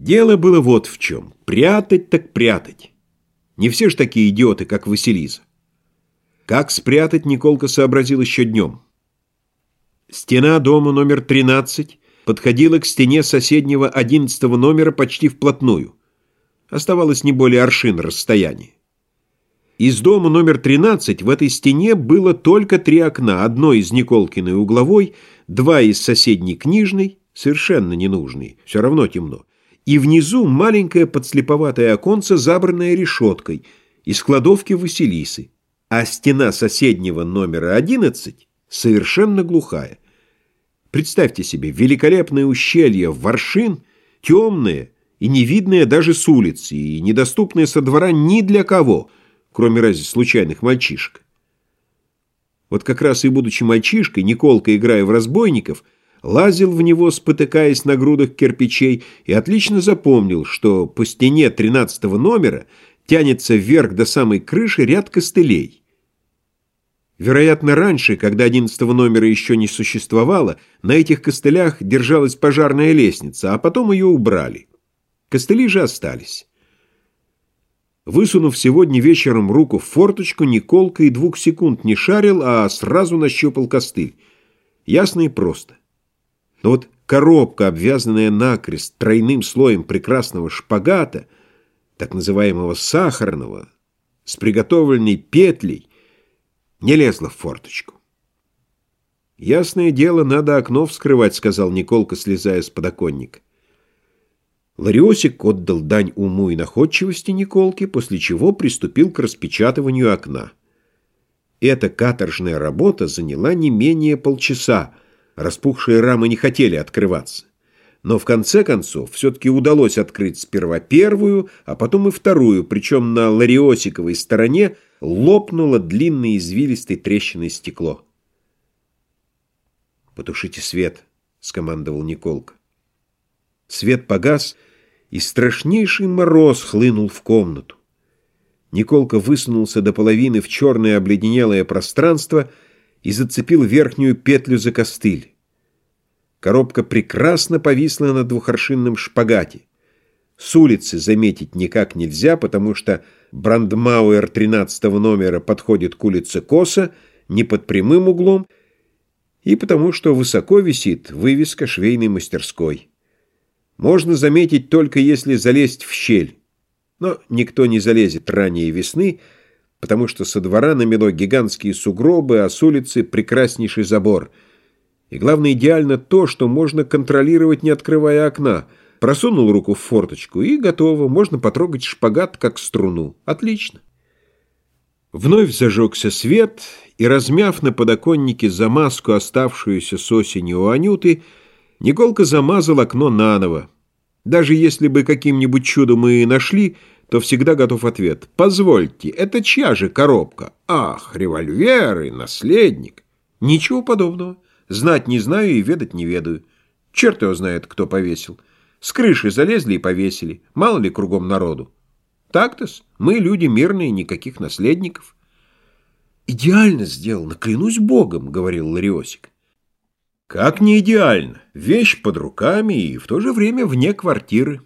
Дело было вот в чем. Прятать так прятать. Не все ж такие идиоты, как Василиса. Как спрятать, Николка сообразил еще днем. Стена дома номер 13 подходила к стене соседнего 11 номера почти вплотную. Оставалось не более аршин расстояния. Из дома номер 13 в этой стене было только три окна, одно из Николкиной угловой, два из соседней книжной, совершенно ненужные, все равно темно, и внизу маленькое подслеповатое оконце, забранное решеткой, из кладовки Василисы, а стена соседнего номера 11 совершенно глухая. Представьте себе, великолепное ущелье воршин, темное и невидное даже с улицы, и недоступное со двора ни для кого, кроме разве случайных мальчишек. Вот как раз и будучи мальчишкой, Николка, играя в разбойников, лазил в него, спотыкаясь на грудах кирпичей, и отлично запомнил, что по стене тринадцатого номера тянется вверх до самой крыши ряд костылей. Вероятно, раньше, когда одиннадцатого номера еще не существовало, на этих костылях держалась пожарная лестница, а потом ее убрали. Костыли же остались. Высунув сегодня вечером руку в форточку, Николка и двух секунд не шарил, а сразу нащупал костыль. Ясно и просто. Но вот коробка, обвязанная накрест тройным слоем прекрасного шпагата, так называемого сахарного, с приготовленной петлей, не лезла в форточку. «Ясное дело, надо окно вскрывать», — сказал Николка, слезая с подоконника. Лариосик отдал дань уму и находчивости Николке, после чего приступил к распечатыванию окна. Эта каторжная работа заняла не менее полчаса, Распухшие рамы не хотели открываться. Но в конце концов все-таки удалось открыть сперва первую, а потом и вторую, причем на лариосиковой стороне лопнуло длинное извилистой трещиной стекло. «Потушите свет», — скомандовал Николка. Свет погас, и страшнейший мороз хлынул в комнату. Николка высунулся до половины в черное обледенелое пространство — и зацепил верхнюю петлю за костыль. Коробка прекрасно повисла на двухоршинном шпагате. С улицы заметить никак нельзя, потому что брандмауэр 13 номера подходит к улице косо, не под прямым углом, и потому что высоко висит вывеска швейной мастерской. Можно заметить только если залезть в щель. Но никто не залезет ранее весны, потому что со двора намело гигантские сугробы, а с улицы прекраснейший забор. И главное, идеально то, что можно контролировать, не открывая окна. Просунул руку в форточку, и готово, можно потрогать шпагат, как струну. Отлично. Вновь зажегся свет, и, размяв на подоконнике замазку, оставшуюся с осени у Анюты, Николка замазал окно наново. Даже если бы каким-нибудь чудом мы и нашли, то всегда готов ответ. «Позвольте, это чья же коробка?» «Ах, револьвер и наследник!» «Ничего подобного. Знать не знаю и ведать не ведаю. Черт его знает, кто повесил. С крыши залезли и повесили. Мало ли кругом народу. Так-то-с, мы люди мирные, никаких наследников». «Идеально сделано, клянусь Богом», — говорил Лариосик. «Как не идеально? Вещь под руками и в то же время вне квартиры».